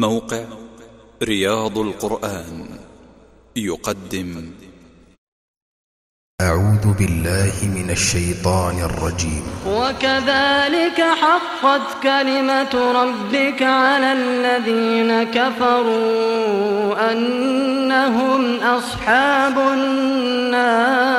موقع رياض القرآن يقدم. أعوذ بالله من الشيطان الرجيم. وكذلك حقت كلمة ربك على الذين كفروا أنهم أصحاب النار.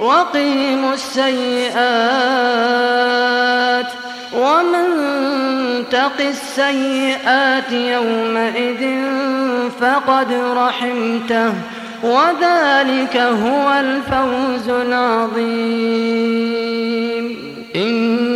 وقهم السيئات ومن تق السيئات يومئذ فقد رحمته وذلك هو الفوز العظيم. إن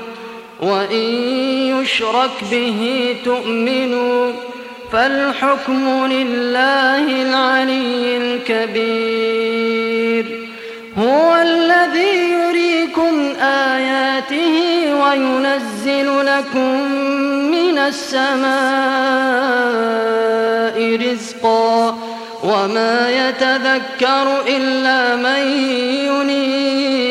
وإن يشرك به تؤمنوا فالحكم لله العلي الكبير. هو الذي يريكم آياته وينزل لكم من السماء رزقا وما يتذكر إلا من ينيب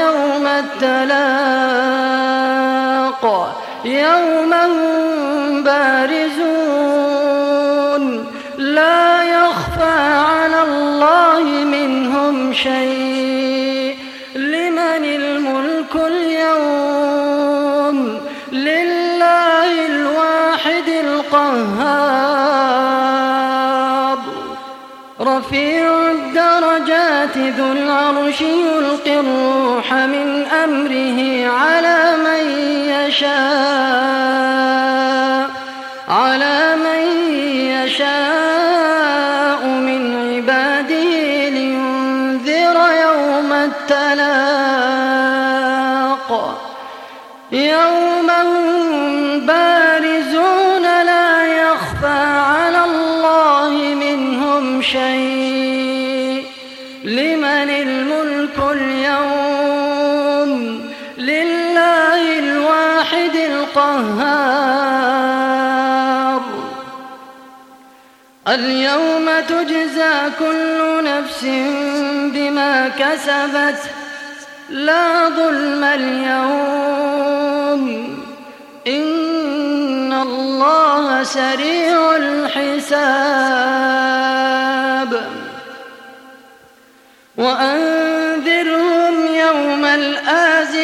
يوم التلاق. يوم هم بارزون. لا يخفى على الله منهم شيء. لمن الملك اليوم؟ لله الواحد القهار. رفيع الدرجات ذو العرش يلقي الروح من أمره على من يشاء على من يشاء من عباده لينذر يوم التلاق. يوم هم بارزون لا يخفى على الله منهم شيء. طهار. اليوم تجزى كل نفس بما كسبت لا ظلم اليوم. إن الله سريع الحساب. وأنذرهم يوم الآخر